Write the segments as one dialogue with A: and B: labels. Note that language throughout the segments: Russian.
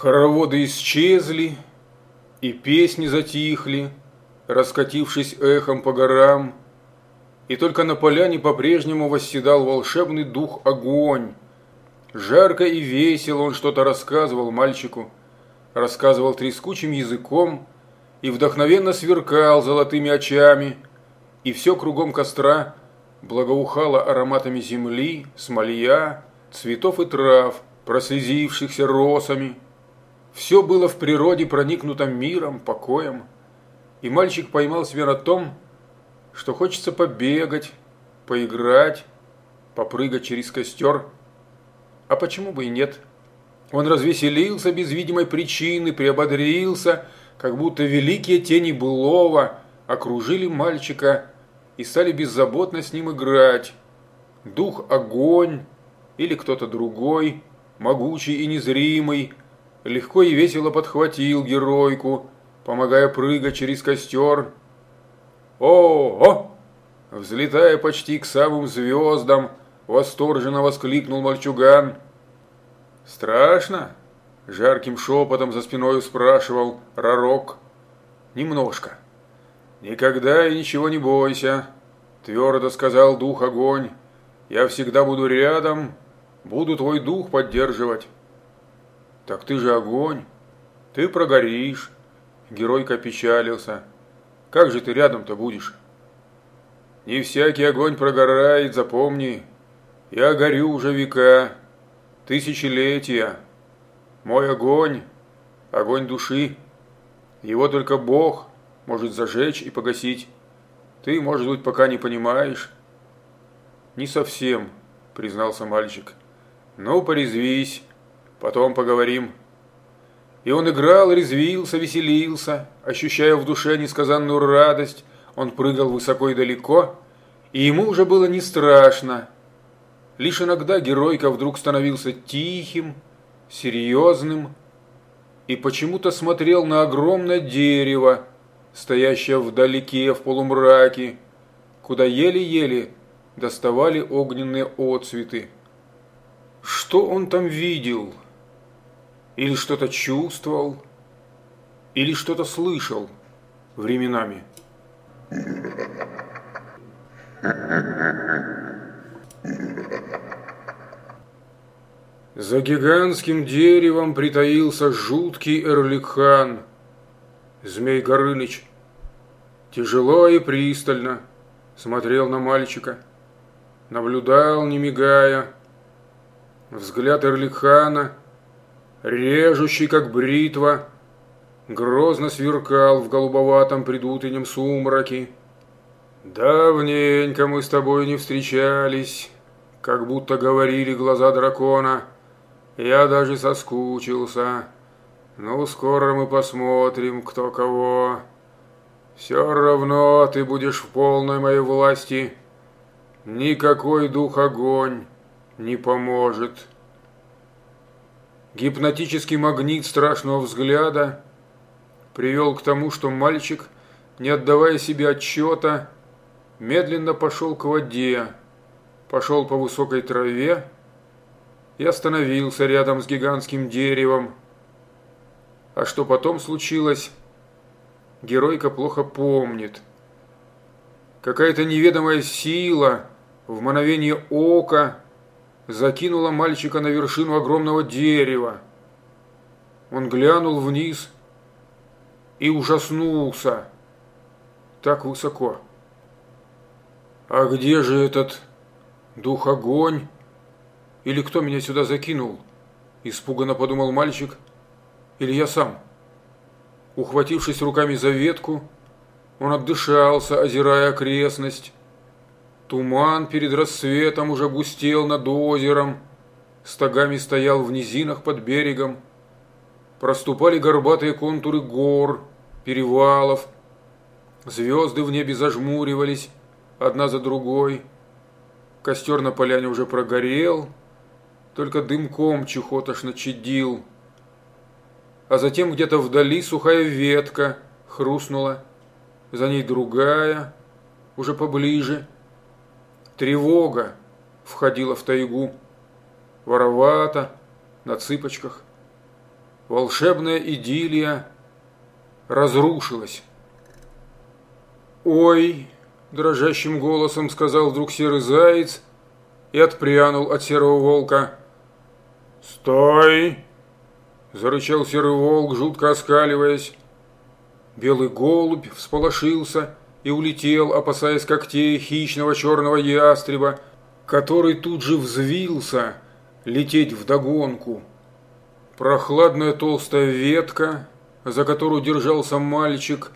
A: Хороводы исчезли, и песни затихли, раскатившись эхом по горам, и только на поляне по-прежнему восседал волшебный дух огонь. Жарко и весело он что-то рассказывал мальчику, рассказывал трескучим языком и вдохновенно сверкал золотыми очами, и все кругом костра благоухало ароматами земли, смолья, цветов и трав, прослезившихся росами. Все было в природе проникнутом миром, покоем, и мальчик поймал себя на том, что хочется побегать, поиграть, попрыгать через костер. А почему бы и нет? Он развеселился без видимой причины, приободрился, как будто великие тени былого окружили мальчика и стали беззаботно с ним играть. Дух огонь или кто-то другой, могучий и незримый, легко и весело подхватил геройку, помогая прыгать через костер. «О-о!» Взлетая почти к самым звездам, восторженно воскликнул мальчуган. «Страшно?» – жарким шепотом за спиной спрашивал Ророк. «Немножко». «Никогда и ничего не бойся», – твердо сказал дух огонь. «Я всегда буду рядом, буду твой дух поддерживать». «Так ты же огонь, ты прогоришь», – геройка печалился. «Как же ты рядом-то будешь?» «Не всякий огонь прогорает, запомни. Я горю уже века, тысячелетия. Мой огонь, огонь души. Его только Бог может зажечь и погасить. Ты, может быть, пока не понимаешь. Не совсем, признался мальчик. Ну, порезвись, потом поговорим. И он играл, резвился, веселился, ощущая в душе несказанную радость. Он прыгал высоко и далеко, и ему уже было не страшно. Лишь иногда геройка вдруг становился тихим, серьезным и почему-то смотрел на огромное дерево, стоящее вдалеке в полумраке, куда еле-еле доставали огненные отцветы. Что он там видел? Или что-то чувствовал? Или что-то слышал временами? За гигантским деревом притаился жуткий Эрликхан. Змей Горыныч тяжело и пристально смотрел на мальчика, наблюдал, не мигая. Взгляд Эрликхана, режущий как бритва, грозно сверкал в голубоватом предутреннем сумраке. «Давненько мы с тобой не встречались», как будто говорили глаза дракона – я даже соскучился. Ну, скоро мы посмотрим, кто кого. Все равно ты будешь в полной моей власти. Никакой дух огонь не поможет. Гипнотический магнит страшного взгляда привел к тому, что мальчик, не отдавая себе отчета, медленно пошел к воде, пошел по высокой траве, и остановился рядом с гигантским деревом. А что потом случилось, геройка плохо помнит. Какая-то неведомая сила в мгновение ока закинула мальчика на вершину огромного дерева. Он глянул вниз и ужаснулся. Так высоко. А где же этот дух огонь? Или кто меня сюда закинул? Испуганно подумал мальчик. Или я сам? Ухватившись руками за ветку, он отдышался, озирая окрестность. Туман перед рассветом уже густел над озером, стогами стоял в низинах под берегом. Проступали горбатые контуры гор, перевалов. Звезды в небе зажмуривались, одна за другой. Костер на поляне уже прогорел, только дымком чехотошно чадил. А затем где-то вдали сухая ветка хрустнула, за ней другая, уже поближе. Тревога входила в тайгу, воровато, на цыпочках. волшебная идиллия разрушилась. «Ой!» – дрожащим голосом сказал вдруг серый заяц и отпрянул от серого волка. «Стой!» – зарычал серый волк, жутко оскаливаясь. Белый голубь всполошился и улетел, опасаясь когтей хищного черного ястреба, который тут же взвился лететь вдогонку. Прохладная толстая ветка, за которую держался мальчик,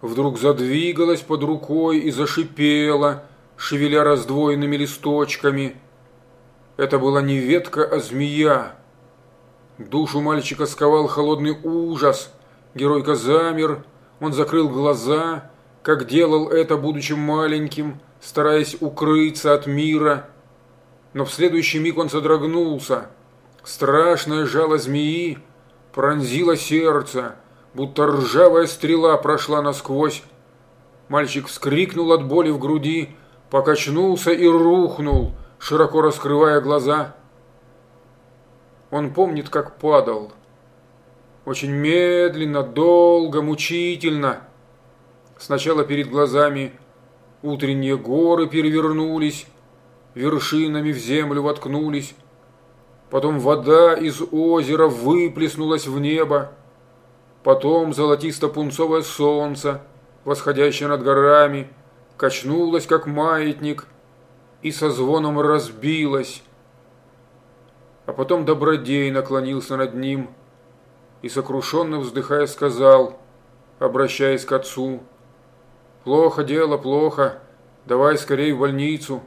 A: вдруг задвигалась под рукой и зашипела, шевеля раздвоенными листочками. Это была не ветка, а змея. Душу мальчика сковал холодный ужас. Геройка замер, он закрыл глаза, как делал это, будучи маленьким, стараясь укрыться от мира. Но в следующий миг он содрогнулся. Страшное жало змеи пронзило сердце, будто ржавая стрела прошла насквозь. Мальчик вскрикнул от боли в груди, покачнулся и рухнул, широко раскрывая глаза. Он помнит, как падал. Очень медленно, долго, мучительно. Сначала перед глазами утренние горы перевернулись, вершинами в землю воткнулись. Потом вода из озера выплеснулась в небо. Потом золотисто-пунцовое солнце, восходящее над горами, качнулось, как маятник, и со звоном разбилось. А потом Добродей наклонился над ним и, сокрушенно вздыхая, сказал, обращаясь к отцу, «Плохо дело, плохо, давай скорее в больницу».